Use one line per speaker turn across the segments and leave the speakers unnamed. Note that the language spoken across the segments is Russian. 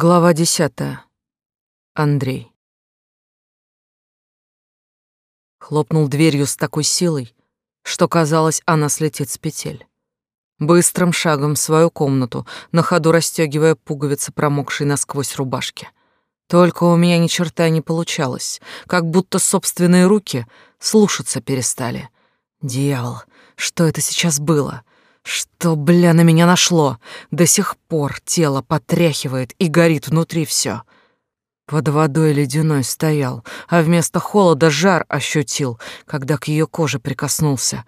Глава десятая. Андрей. Хлопнул дверью с такой силой, что казалось, она слетит с петель. Быстрым шагом в свою комнату, на ходу расстегивая пуговицы промокшей насквозь рубашки. Только у меня ни черта не получалось, как будто собственные руки слушаться перестали. Дьявол, что это сейчас было? Что, бля, на меня нашло? До сих пор тело потряхивает и горит внутри все. Под водой ледяной стоял, а вместо холода жар ощутил, когда к ее коже прикоснулся.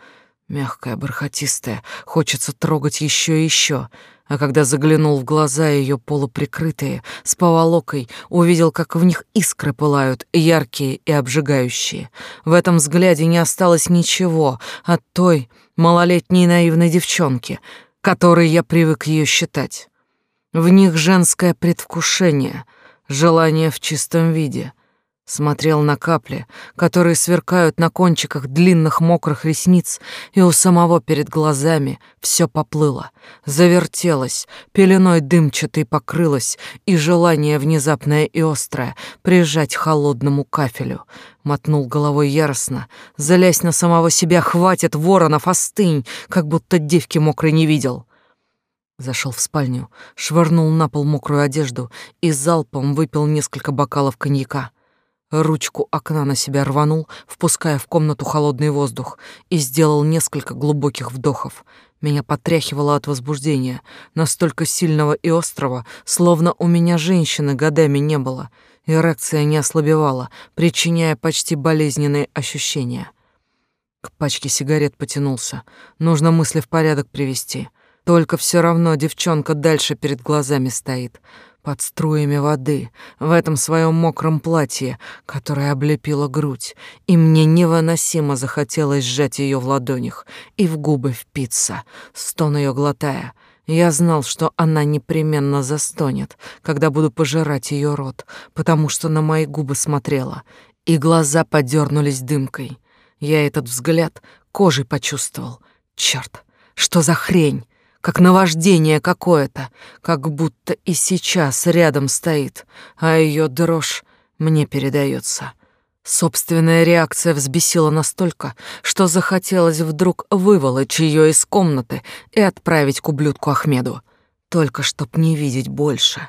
Мягкая, бархатистая, хочется трогать еще и еще. А когда заглянул в глаза ее полуприкрытые, с поволокой, увидел, как в них искры пылают, яркие и обжигающие. В этом взгляде не осталось ничего от той малолетней наивной девчонки, которой я привык ее считать. В них женское предвкушение, желание в чистом виде. Смотрел на капли, которые сверкают на кончиках длинных мокрых ресниц, и у самого перед глазами все поплыло, завертелось, пеленой дымчатой покрылось, и желание внезапное и острое прижать холодному кафелю. Мотнул головой яростно, залясь на самого себя, хватит, воронов, остынь, как будто девки мокрой не видел. Зашел в спальню, швырнул на пол мокрую одежду и залпом выпил несколько бокалов коньяка. Ручку окна на себя рванул, впуская в комнату холодный воздух, и сделал несколько глубоких вдохов. Меня потряхивало от возбуждения, настолько сильного и острого, словно у меня женщины годами не было. Эрекция не ослабевала, причиняя почти болезненные ощущения. К пачке сигарет потянулся. Нужно мысли в порядок привести. Только все равно девчонка дальше перед глазами стоит — под струями воды, в этом своем мокром платье, которое облепило грудь, и мне невыносимо захотелось сжать ее в ладонях и в губы впиться, стон ее глотая. Я знал, что она непременно застонет, когда буду пожирать ее рот, потому что на мои губы смотрела, и глаза подернулись дымкой. Я этот взгляд кожей почувствовал. Черт, что за хрень? Как наваждение какое-то, как будто и сейчас рядом стоит, а ее дрожь мне передается. Собственная реакция взбесила настолько, что захотелось вдруг выволочь ее из комнаты и отправить к ублюдку Ахмеду, только чтоб не видеть больше.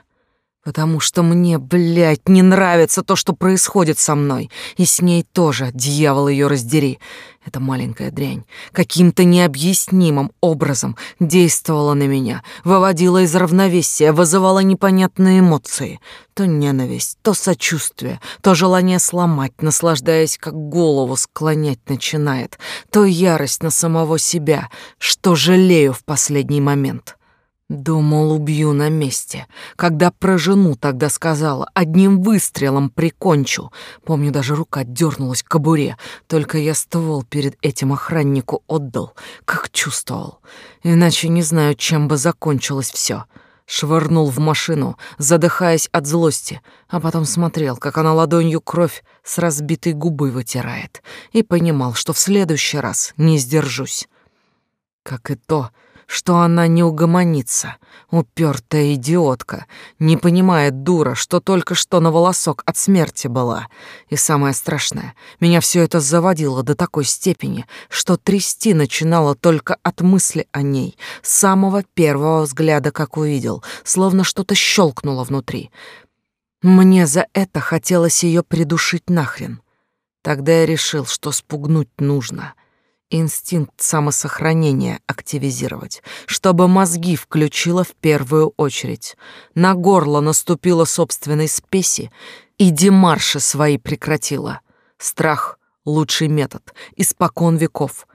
Потому что мне, блядь, не нравится то, что происходит со мной. И с ней тоже, дьявол ее раздери. Эта маленькая дрянь каким-то необъяснимым образом действовала на меня, выводила из равновесия, вызывала непонятные эмоции. То ненависть, то сочувствие, то желание сломать, наслаждаясь, как голову склонять начинает, то ярость на самого себя, что жалею в последний момент. Думал, убью на месте. Когда про жену тогда сказала, одним выстрелом прикончу. Помню, даже рука дернулась к кобуре. Только я ствол перед этим охраннику отдал, как чувствовал. Иначе не знаю, чем бы закончилось все. Швырнул в машину, задыхаясь от злости, а потом смотрел, как она ладонью кровь с разбитой губы вытирает, и понимал, что в следующий раз не сдержусь. Как и то, что она не угомонится. Упертая идиотка, не понимает дура, что только что на волосок от смерти была. И самое страшное, меня все это заводило до такой степени, что трясти начинало только от мысли о ней, с самого первого взгляда, как увидел, словно что-то щелкнуло внутри. Мне за это хотелось ее придушить нахрен. Тогда я решил, что спугнуть нужно — инстинкт самосохранения активизировать, чтобы мозги включила в первую очередь. На горло наступила собственной спеси и демарши свои прекратила. Страх — лучший метод, испокон веков.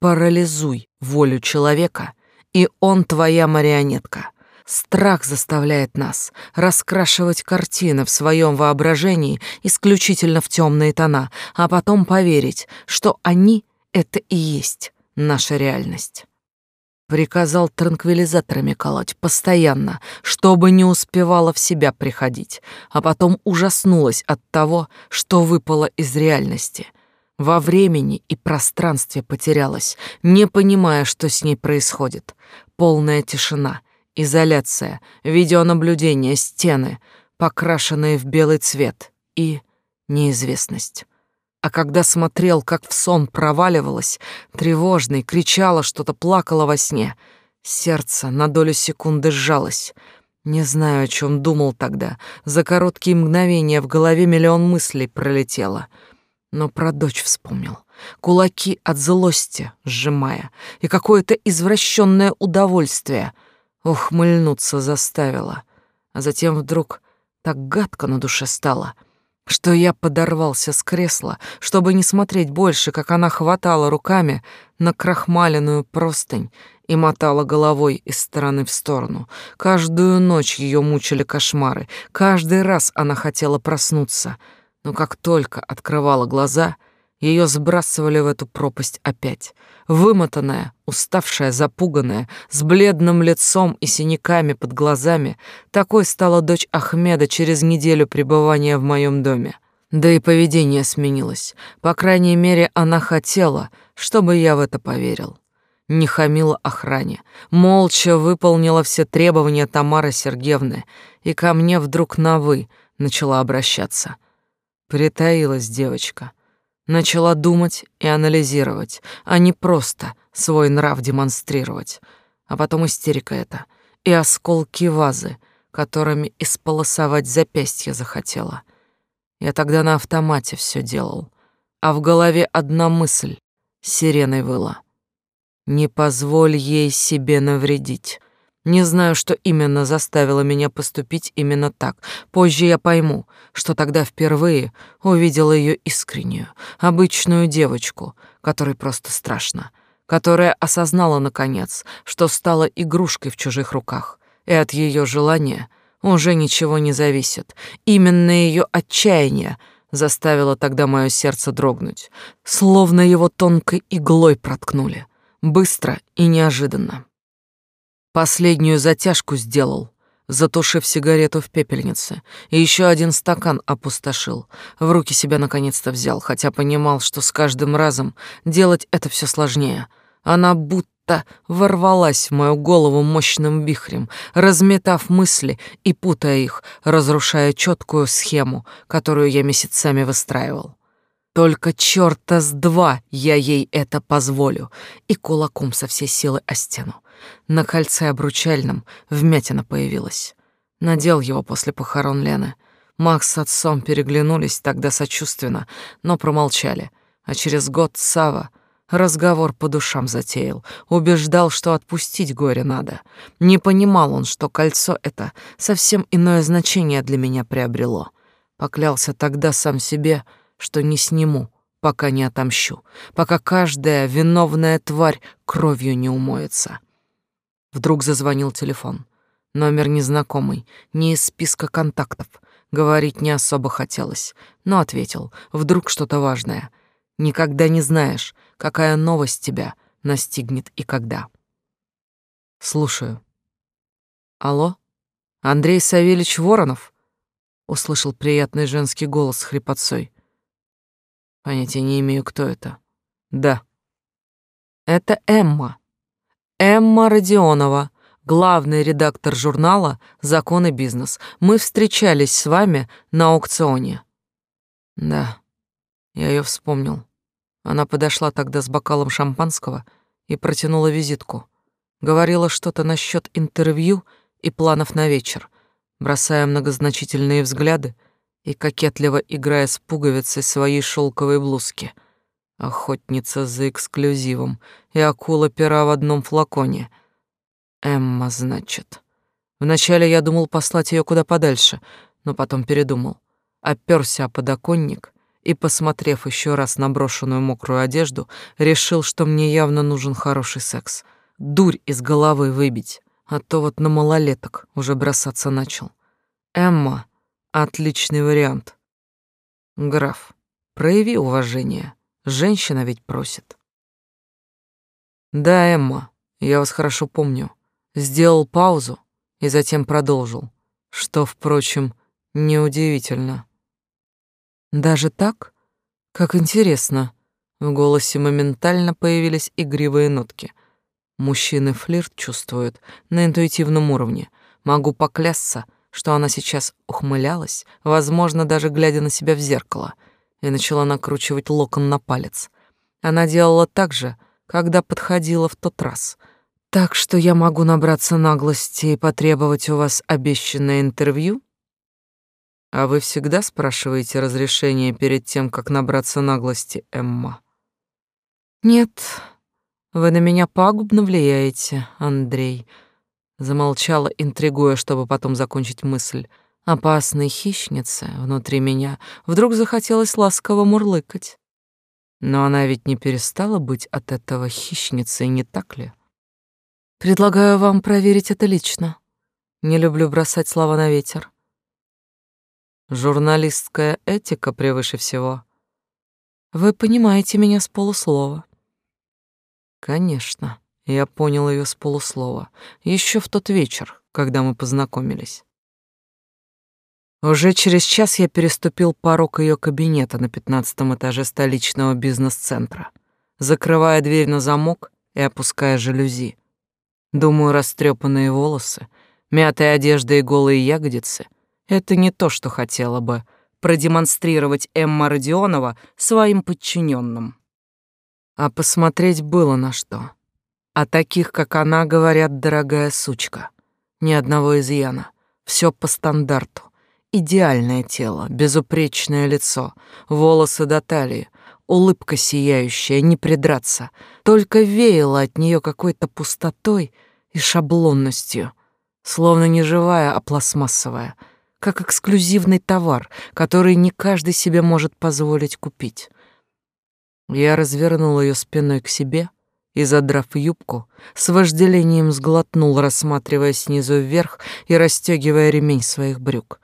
Парализуй волю человека, и он твоя марионетка. Страх заставляет нас раскрашивать картины в своем воображении исключительно в темные тона, а потом поверить, что они это и есть наша реальность. Приказал транквилизаторами колоть постоянно, чтобы не успевала в себя приходить, а потом ужаснулась от того, что выпало из реальности. Во времени и пространстве потерялась, не понимая, что с ней происходит. Полная тишина изоляция, видеонаблюдение, стены, покрашенные в белый цвет и неизвестность. А когда смотрел, как в сон проваливалась, тревожный, кричала что-то, плакала во сне, сердце на долю секунды сжалось. Не знаю, о чем думал тогда. За короткие мгновения в голове миллион мыслей пролетело. Но про дочь вспомнил. Кулаки от злости сжимая. И какое-то извращенное удовольствие. Ухмыльнуться заставило. А затем вдруг так гадко на душе стало — что я подорвался с кресла, чтобы не смотреть больше, как она хватала руками на крахмаленную простынь и мотала головой из стороны в сторону. Каждую ночь ее мучили кошмары, каждый раз она хотела проснуться, но как только открывала глаза — ее сбрасывали в эту пропасть опять. Вымотанная, уставшая, запуганная, с бледным лицом и синяками под глазами, такой стала дочь Ахмеда через неделю пребывания в моем доме. Да и поведение сменилось. По крайней мере, она хотела, чтобы я в это поверил. Не хамила охране, молча выполнила все требования Тамары Сергеевны и ко мне вдруг на «вы» начала обращаться. Притаилась девочка — Начала думать и анализировать, а не просто свой нрав демонстрировать. А потом истерика эта и осколки вазы, которыми исполосовать запястье захотела. Я тогда на автомате все делал, а в голове одна мысль сиреной выла. Не позволь ей себе навредить. Не знаю, что именно заставило меня поступить именно так. Позже я пойму, что тогда впервые увидела ее искреннюю, обычную девочку, которой просто страшно, которая осознала наконец, что стала игрушкой в чужих руках, и от ее желания уже ничего не зависит. Именно ее отчаяние заставило тогда мое сердце дрогнуть, словно его тонкой иглой проткнули, быстро и неожиданно. Последнюю затяжку сделал, затушив сигарету в пепельнице, и еще один стакан опустошил. В руки себя наконец-то взял, хотя понимал, что с каждым разом делать это все сложнее. Она будто ворвалась в мою голову мощным вихрем, разметав мысли и путая их, разрушая четкую схему, которую я месяцами выстраивал. Только черта с два я ей это позволю, и кулаком со всей силы о стену. На кольце обручальном вмятина появилась. Надел его после похорон Лены. Макс с отцом переглянулись тогда сочувственно, но промолчали. А через год Сава разговор по душам затеял, убеждал, что отпустить горе надо. Не понимал он, что кольцо это совсем иное значение для меня приобрело. Поклялся тогда сам себе, что не сниму, пока не отомщу, пока каждая виновная тварь кровью не умоется. Вдруг зазвонил телефон. Номер незнакомый, не из списка контактов. Говорить не особо хотелось, но ответил. Вдруг что-то важное. Никогда не знаешь, какая новость тебя настигнет и когда. Слушаю. Алло? Андрей Савельевич Воронов? Услышал приятный женский голос с хрипотцой. Понятия не имею, кто это. Да. Это Эмма. Эмма Родионова, главный редактор журнала «Закон и бизнес». Мы встречались с вами на аукционе. Да, я ее вспомнил. Она подошла тогда с бокалом шампанского и протянула визитку. Говорила что-то насчет интервью и планов на вечер, бросая многозначительные взгляды и кокетливо играя с пуговицей своей шелковой блузки — Охотница за эксклюзивом и акула пера в одном флаконе. Эмма, значит. Вначале я думал послать ее куда подальше, но потом передумал. Оперся о подоконник и, посмотрев еще раз на брошенную мокрую одежду, решил, что мне явно нужен хороший секс. Дурь из головы выбить, а то вот на малолеток уже бросаться начал. Эмма — отличный вариант. Граф, прояви уважение. Женщина ведь просит. Да, Эмма, я вас хорошо помню. Сделал паузу и затем продолжил, что, впрочем, неудивительно. Даже так? Как интересно. В голосе моментально появились игривые нотки. Мужчины флирт чувствуют на интуитивном уровне. Могу поклясться, что она сейчас ухмылялась, возможно, даже глядя на себя в зеркало, и начала накручивать локон на палец. Она делала так же, когда подходила в тот раз. Так что я могу набраться наглости и потребовать у вас обещанное интервью? А вы всегда спрашиваете разрешение перед тем, как набраться наглости, Эмма? Нет, вы на меня пагубно влияете, Андрей. Замолчала, интригуя, чтобы потом закончить мысль. Опасной хищнице внутри меня вдруг захотелось ласково мурлыкать. Но она ведь не перестала быть от этого хищницей, не так ли? Предлагаю вам проверить это лично. Не люблю бросать слова на ветер. Журналистская этика превыше всего. Вы понимаете меня с полуслова. Конечно, я понял ее с полуслова, еще в тот вечер, когда мы познакомились. Уже через час я переступил порог ее кабинета на пятнадцатом этаже столичного бизнес-центра, закрывая дверь на замок и опуская жалюзи. Думаю, растрепанные волосы, мятая одежда и голые ягодицы — это не то, что хотела бы продемонстрировать Эмма Родионова своим подчиненным. А посмотреть было на что. О таких, как она, говорят, дорогая сучка. Ни одного изъяна. Все по стандарту. Идеальное тело, безупречное лицо, волосы до талии, улыбка сияющая, не придраться. Только веяло от нее какой-то пустотой и шаблонностью, словно не живая, а пластмассовая, как эксклюзивный товар, который не каждый себе может позволить купить. Я развернул ее спиной к себе и, задрав юбку, с вожделением сглотнул, рассматривая снизу вверх и расстегивая ремень своих брюк.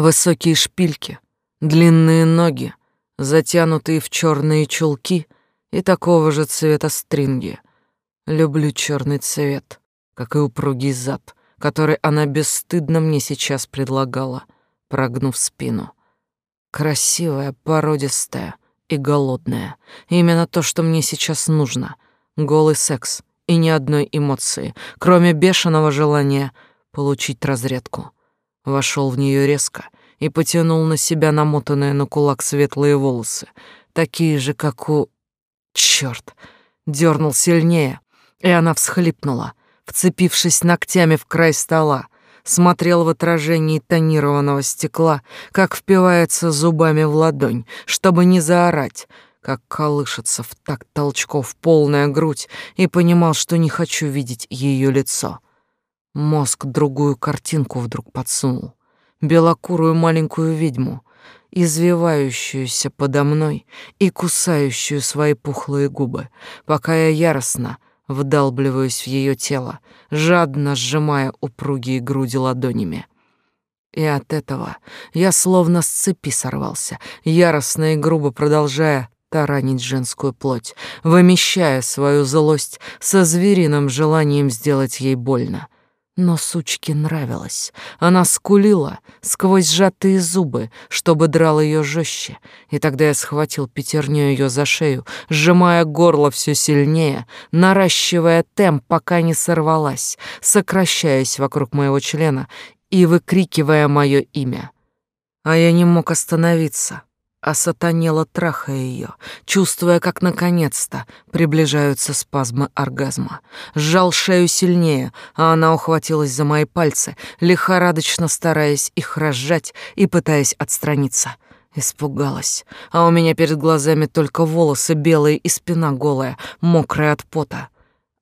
Высокие шпильки, длинные ноги, затянутые в черные чулки и такого же цвета стринги. Люблю черный цвет, как и упругий зад, который она бесстыдно мне сейчас предлагала, прогнув спину. Красивая, породистая — и голодная. Именно то, что мне сейчас нужно. Голый секс и ни одной эмоции, кроме бешеного желания получить разрядку. Вошел в нее резко и потянул на себя намотанные на кулак светлые волосы, такие же, как у... Чёрт! Дернул сильнее, и она всхлипнула, вцепившись ногтями в край стола, смотрел в отражении тонированного стекла, как впивается зубами в ладонь, чтобы не заорать, как колышется в такт толчков полная грудь, и понимал, что не хочу видеть ее лицо. Мозг другую картинку вдруг подсунул. Белокурую маленькую ведьму, извивающуюся подо мной и кусающую свои пухлые губы, пока я яростно вдалбливаюсь в ее тело, жадно сжимая упругие груди ладонями. И от этого я словно с цепи сорвался, яростно и грубо продолжая таранить женскую плоть, вымещая свою злость со звериным желанием сделать ей больно — но сучке нравилось. Она скулила сквозь сжатые зубы, чтобы драл ее жестче, и тогда я схватил пятерню ее за шею, сжимая горло все сильнее, наращивая темп, пока не сорвалась, сокращаясь вокруг моего члена и выкрикивая мое имя. А я не мог остановиться осатанела, трахая ее, чувствуя, как наконец-то приближаются спазмы оргазма. Сжал шею сильнее, а она ухватилась за мои пальцы, лихорадочно стараясь их разжать и пытаясь отстраниться. Испугалась, а у меня перед глазами только волосы белые и спина голая, мокрая от пота.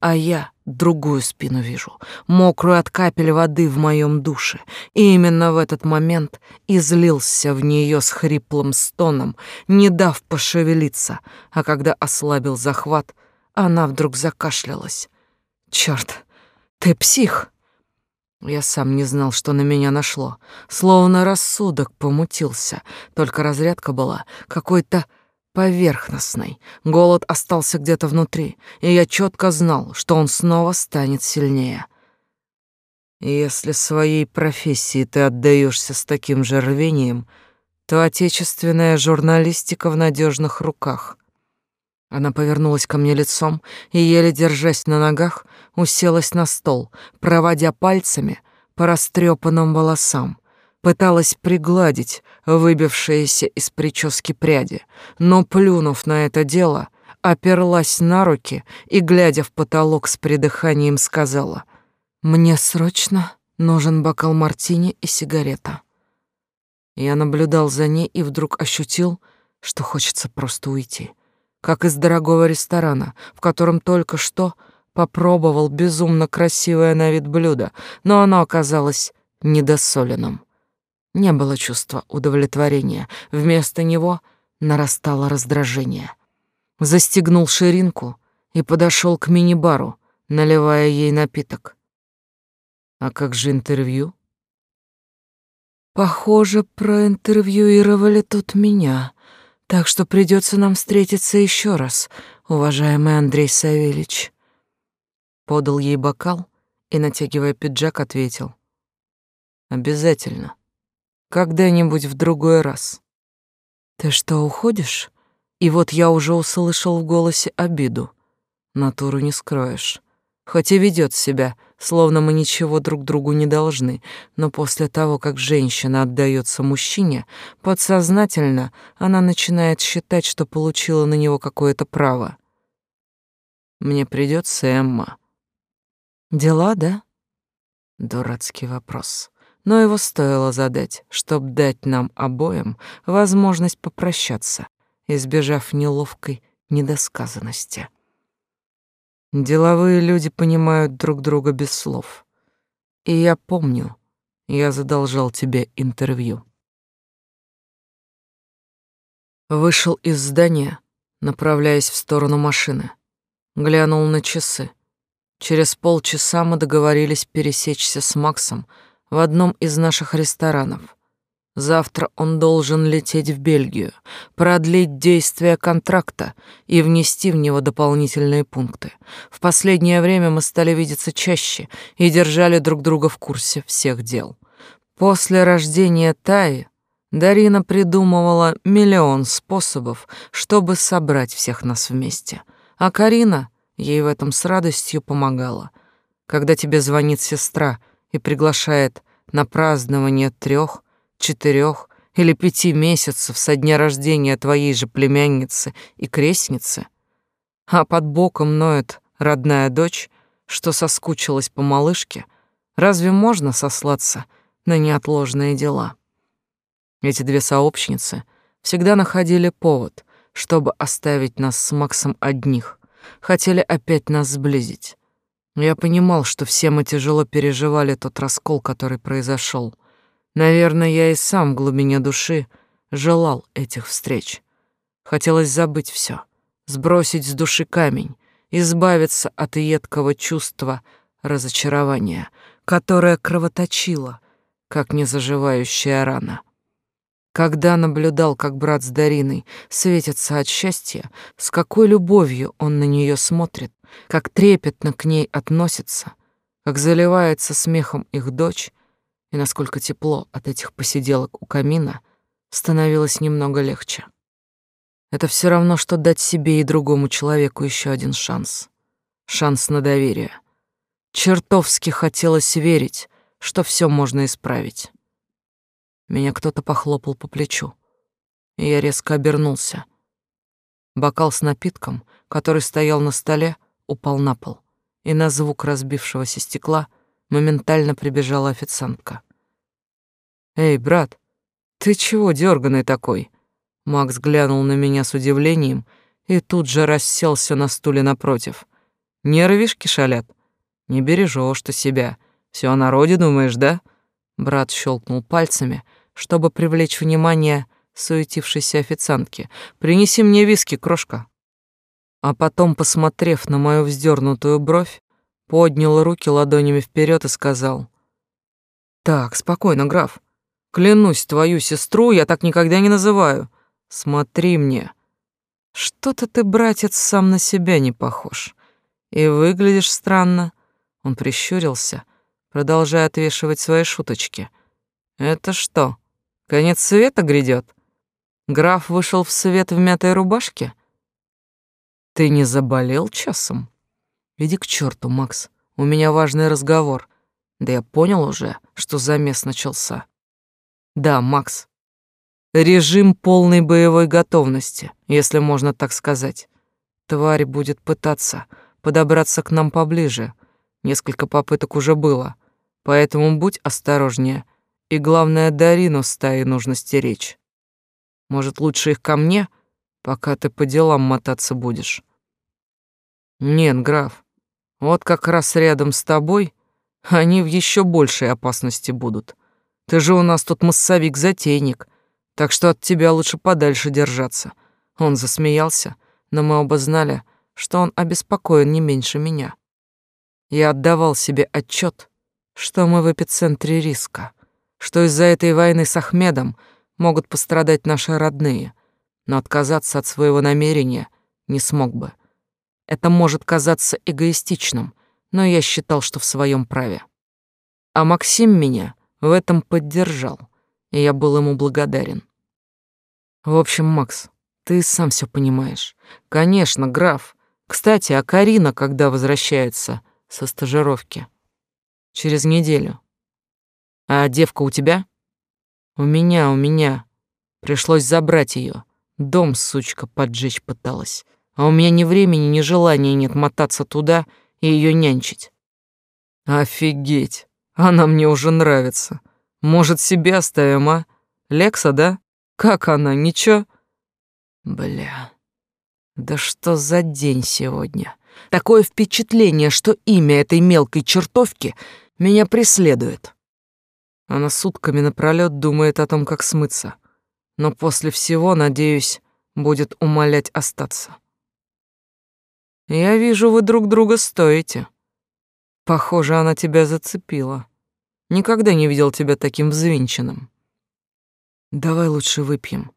А я другую спину вижу, мокрую от капель воды в моем душе, и именно в этот момент излился в нее с хриплым стоном, не дав пошевелиться, а когда ослабил захват, она вдруг закашлялась. «Черт, ты псих!» Я сам не знал, что на меня нашло, словно рассудок помутился, только разрядка была какой-то поверхностной. Голод остался где-то внутри, и я четко знал, что он снова станет сильнее. Если своей профессии ты отдаешься с таким же рвением, то отечественная журналистика в надежных руках. Она повернулась ко мне лицом и, еле держась на ногах, уселась на стол, проводя пальцами по растрепанным волосам. Пыталась пригладить выбившиеся из прически пряди, но, плюнув на это дело, оперлась на руки и, глядя в потолок с придыханием, сказала, «Мне срочно нужен бокал мартини и сигарета». Я наблюдал за ней и вдруг ощутил, что хочется просто уйти как из дорогого ресторана, в котором только что попробовал безумно красивое на вид блюдо, но оно оказалось недосоленным. Не было чувства удовлетворения, вместо него нарастало раздражение. Застегнул ширинку и подошел к мини-бару, наливая ей напиток. А как же интервью? Похоже, проинтервьюировали тут меня. Так что придется нам встретиться еще раз, уважаемый Андрей Савельич. Подал ей бокал и, натягивая пиджак, ответил. Обязательно. Когда-нибудь в другой раз. Ты что, уходишь? И вот я уже услышал в голосе обиду. Натуру не скроешь. Хоть и ведет себя словно мы ничего друг другу не должны, но после того, как женщина отдается мужчине, подсознательно она начинает считать, что получила на него какое-то право. Мне придется, Эмма. Дела, да? Дурацкий вопрос. Но его стоило задать, чтобы дать нам обоим возможность попрощаться, избежав неловкой недосказанности. Деловые люди понимают друг друга без слов. И я помню, я задолжал тебе интервью. Вышел из здания, направляясь в сторону машины. Глянул на часы. Через полчаса мы договорились пересечься с Максом в одном из наших ресторанов. Завтра он должен лететь в Бельгию, продлить действие контракта и внести в него дополнительные пункты. В последнее время мы стали видеться чаще и держали друг друга в курсе всех дел. После рождения Таи Дарина придумывала миллион способов, чтобы собрать всех нас вместе. А Карина ей в этом с радостью помогала. Когда тебе звонит сестра и приглашает на празднование трех четырех или пяти месяцев со дня рождения твоей же племянницы и крестницы, а под боком ноет родная дочь, что соскучилась по малышке, разве можно сослаться на неотложные дела? Эти две сообщницы всегда находили повод, чтобы оставить нас с Максом одних, хотели опять нас сблизить. Я понимал, что все мы тяжело переживали тот раскол, который произошел — Наверное, я и сам в глубине души желал этих встреч. Хотелось забыть все, сбросить с души камень, избавиться от едкого чувства разочарования, которое кровоточило, как незаживающая рана. Когда наблюдал, как брат с Дариной светится от счастья, с какой любовью он на нее смотрит, как трепетно к ней относится, как заливается смехом их дочь, и насколько тепло от этих посиделок у камина, становилось немного легче. Это все равно, что дать себе и другому человеку еще один шанс. Шанс на доверие. Чертовски хотелось верить, что все можно исправить. Меня кто-то похлопал по плечу, и я резко обернулся. Бокал с напитком, который стоял на столе, упал на пол, и на звук разбившегося стекла моментально прибежала официантка. «Эй, брат, ты чего дерганый такой?» Макс глянул на меня с удивлением и тут же расселся на стуле напротив. «Нервишки шалят? Не бережешь ты себя. Все о народе думаешь, да?» Брат щелкнул пальцами, чтобы привлечь внимание суетившейся официантки. «Принеси мне виски, крошка». А потом, посмотрев на мою вздернутую бровь, поднял руки ладонями вперед и сказал. «Так, спокойно, граф. Клянусь, твою сестру я так никогда не называю. Смотри мне. Что-то ты, братец, сам на себя не похож. И выглядишь странно». Он прищурился, продолжая отвешивать свои шуточки. «Это что, конец света грядет? Граф вышел в свет в мятой рубашке?» Ты не заболел часом? Иди к черту, Макс. У меня важный разговор. Да я понял уже, что замес начался. Да, Макс. Режим полной боевой готовности, если можно так сказать. Тварь будет пытаться подобраться к нам поближе. Несколько попыток уже было, поэтому будь осторожнее. И главное, Дарину стаи нужно стеречь. Может, лучше их ко мне, пока ты по делам мотаться будешь? Нет, граф, вот как раз рядом с тобой они в еще большей опасности будут. Ты же у нас тут массовик-затейник, так что от тебя лучше подальше держаться. Он засмеялся, но мы оба знали, что он обеспокоен не меньше меня. Я отдавал себе отчет, что мы в эпицентре риска, что из-за этой войны с Ахмедом могут пострадать наши родные, но отказаться от своего намерения не смог бы. Это может казаться эгоистичным, но я считал, что в своем праве. А Максим меня в этом поддержал, и я был ему благодарен. В общем, Макс, ты сам все понимаешь. Конечно, граф. Кстати, а Карина когда возвращается со стажировки? Через неделю. А девка у тебя? У меня, у меня. Пришлось забрать ее. Дом, сучка, поджечь пыталась. А у меня ни времени, ни желания нет мотаться туда и ее нянчить. Офигеть, она мне уже нравится. Может, себе оставим, а? Лекса, да? Как она, ничего? Бля, да что за день сегодня? Такое впечатление, что имя этой мелкой чертовки меня преследует. Она сутками напролёт думает о том, как смыться. Но после всего, надеюсь, будет умолять остаться. Я вижу, вы друг друга стоите. Похоже, она тебя зацепила. Никогда не видел тебя таким взвинченным. Давай лучше выпьем.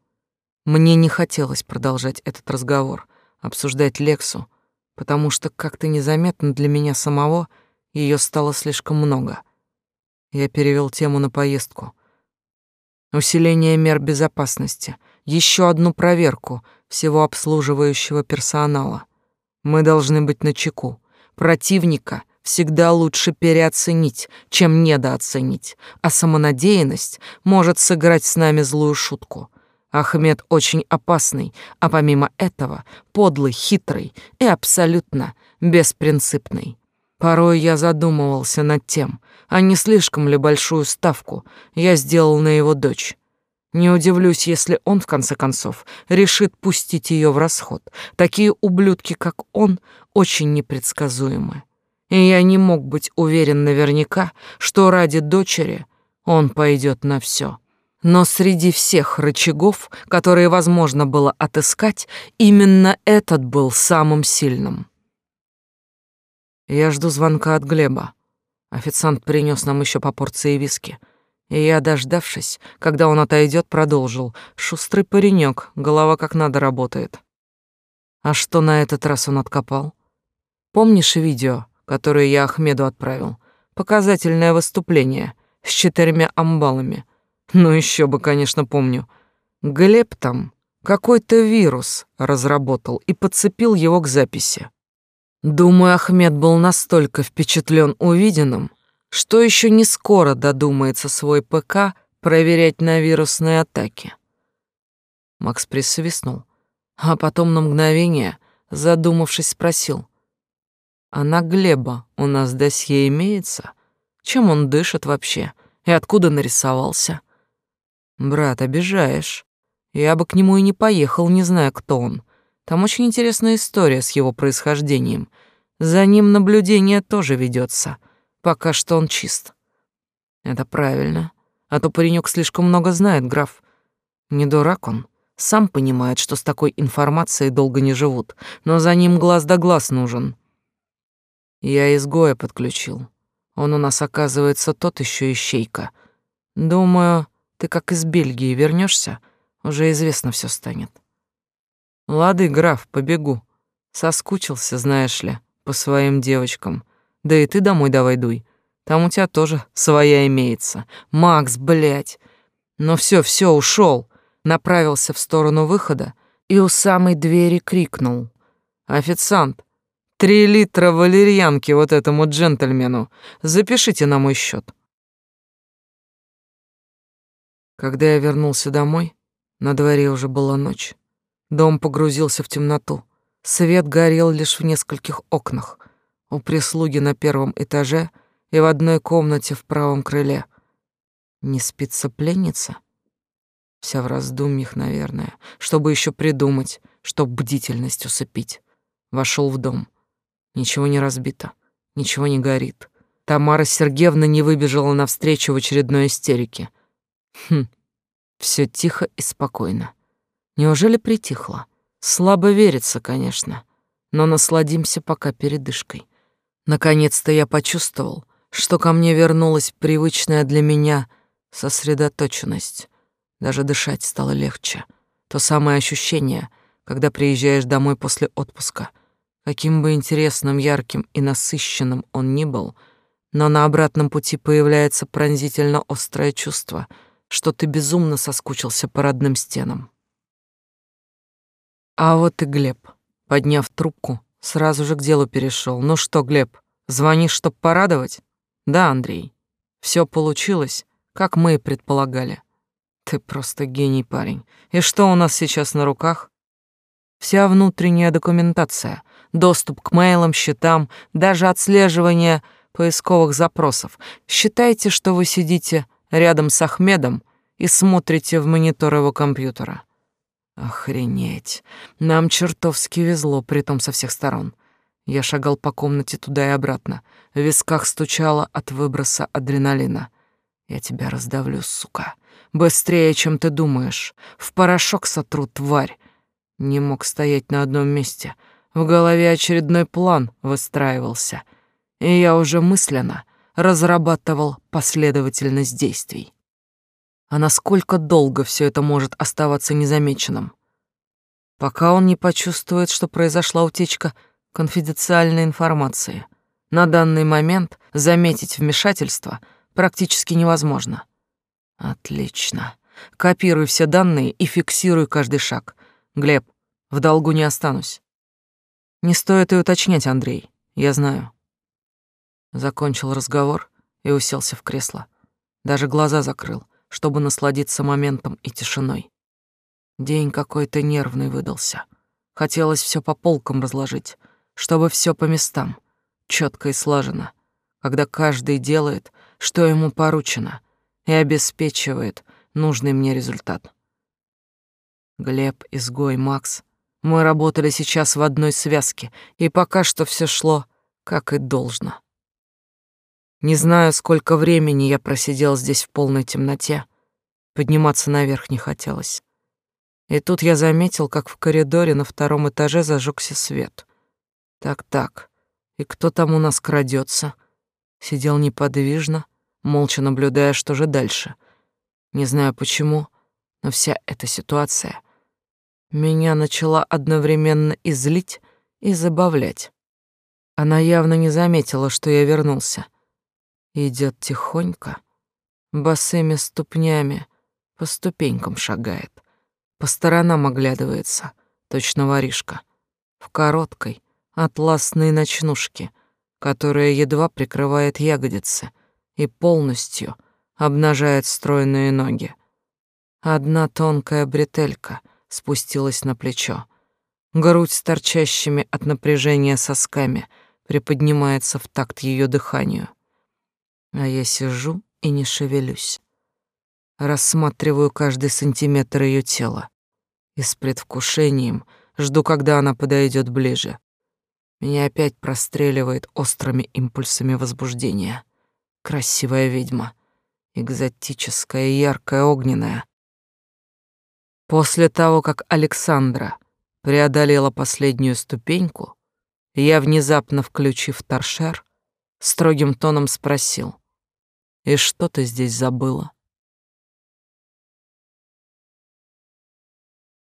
Мне не хотелось продолжать этот разговор, обсуждать Лексу, потому что как-то незаметно для меня самого ее стало слишком много. Я перевел тему на поездку. Усиление мер безопасности, еще одну проверку всего обслуживающего персонала. Мы должны быть начеку. Противника всегда лучше переоценить, чем недооценить, а самонадеянность может сыграть с нами злую шутку. Ахмед очень опасный, а помимо этого подлый, хитрый и абсолютно беспринципный. Порой я задумывался над тем, а не слишком ли большую ставку я сделал на его дочь. Не удивлюсь, если он, в конце концов, решит пустить ее в расход. Такие ублюдки, как он, очень непредсказуемы. И я не мог быть уверен наверняка, что ради дочери он пойдет на все. Но среди всех рычагов, которые возможно было отыскать, именно этот был самым сильным. Я жду звонка от Глеба. Официант принес нам еще по порции виски — и я, дождавшись, когда он отойдет, продолжил. Шустрый паренек, голова как надо работает. А что на этот раз он откопал? Помнишь видео, которое я Ахмеду отправил? Показательное выступление с четырьмя амбалами. Ну еще бы, конечно, помню. Глеб там какой-то вирус разработал и подцепил его к записи. Думаю, Ахмед был настолько впечатлен увиденным, что еще не скоро додумается свой ПК проверять на вирусные атаки. Макс присвистнул, а потом на мгновение, задумавшись, спросил. «А на Глеба у нас досье имеется? Чем он дышит вообще? И откуда нарисовался?» «Брат, обижаешь. Я бы к нему и не поехал, не зная, кто он. Там очень интересная история с его происхождением. За ним наблюдение тоже ведется. Пока что он чист. Это правильно. А то паренек слишком много знает, граф. Не дурак он. Сам понимает, что с такой информацией долго не живут, но за ним глаз да глаз нужен. Я изгоя подключил. Он у нас, оказывается, тот еще ищейка. Думаю, ты как из Бельгии вернешься, уже известно все станет. Лады, граф, побегу. Соскучился, знаешь ли, по своим девочкам. Да и ты домой давай дуй. Там у тебя тоже своя имеется. Макс, блядь. Но все, все, ушел. Направился в сторону выхода и у самой двери крикнул. Официант, три литра валерьянки вот этому джентльмену. Запишите на мой счет. Когда я вернулся домой, на дворе уже была ночь. Дом погрузился в темноту. Свет горел лишь в нескольких окнах. У прислуги на первом этаже и в одной комнате в правом крыле. Не спится пленница? Вся в раздумьях, наверное, чтобы еще придумать, чтоб бдительность усыпить. Вошел в дом. Ничего не разбито, ничего не горит. Тамара Сергеевна не выбежала навстречу в очередной истерике. Хм, все тихо и спокойно. Неужели притихло? Слабо верится, конечно, но насладимся пока передышкой. Наконец-то я почувствовал, что ко мне вернулась привычная для меня сосредоточенность. Даже дышать стало легче. То самое ощущение, когда приезжаешь домой после отпуска. Каким бы интересным, ярким и насыщенным он ни был, но на обратном пути появляется пронзительно острое чувство, что ты безумно соскучился по родным стенам. А вот и Глеб, подняв трубку, сразу же к делу перешел. Ну что, Глеб, звонишь, чтоб порадовать? Да, Андрей. Все получилось, как мы и предполагали. Ты просто гений, парень. И что у нас сейчас на руках? Вся внутренняя документация, доступ к мейлам, счетам, даже отслеживание поисковых запросов. Считайте, что вы сидите рядом с Ахмедом и смотрите в монитор его компьютера. Охренеть. Нам чертовски везло, притом со всех сторон. Я шагал по комнате туда и обратно. В висках стучало от выброса адреналина. Я тебя раздавлю, сука. Быстрее, чем ты думаешь. В порошок сотру, тварь. Не мог стоять на одном месте. В голове очередной план выстраивался. И я уже мысленно разрабатывал последовательность действий. А насколько долго все это может оставаться незамеченным? Пока он не почувствует, что произошла утечка конфиденциальной информации. На данный момент заметить вмешательство практически невозможно. Отлично. Копируй все данные и фиксируй каждый шаг. Глеб, в долгу не останусь. Не стоит и уточнять, Андрей. Я знаю. Закончил разговор и уселся в кресло. Даже глаза закрыл, чтобы насладиться моментом и тишиной. День какой-то нервный выдался. Хотелось все по полкам разложить, чтобы все по местам, четко и слаженно, когда каждый делает, что ему поручено — и обеспечивает нужный мне результат. Глеб, изгой, Макс. Мы работали сейчас в одной связке, и пока что все шло как и должно. Не знаю, сколько времени я просидел здесь в полной темноте. Подниматься наверх не хотелось. И тут я заметил, как в коридоре на втором этаже зажегся свет. Так-так, и кто там у нас крадется? Сидел неподвижно, молча наблюдая, что же дальше. Не знаю почему, но вся эта ситуация меня начала одновременно и злить, и забавлять. Она явно не заметила, что я вернулся. Идет тихонько, босыми ступнями, по ступенькам шагает, по сторонам оглядывается, точно воришка, в короткой, атласной ночнушке, которая едва прикрывает ягодицы — и полностью обнажает стройные ноги. Одна тонкая бретелька спустилась на плечо. Грудь с торчащими от напряжения сосками приподнимается в такт ее дыханию. А я сижу и не шевелюсь. Рассматриваю каждый сантиметр ее тела и с предвкушением жду, когда она подойдет ближе. Меня опять простреливает острыми импульсами возбуждения. Красивая ведьма, экзотическая, яркая, огненная. После того, как Александра преодолела последнюю ступеньку, я, внезапно включив торшер, строгим тоном спросил, «И что ты здесь забыла?»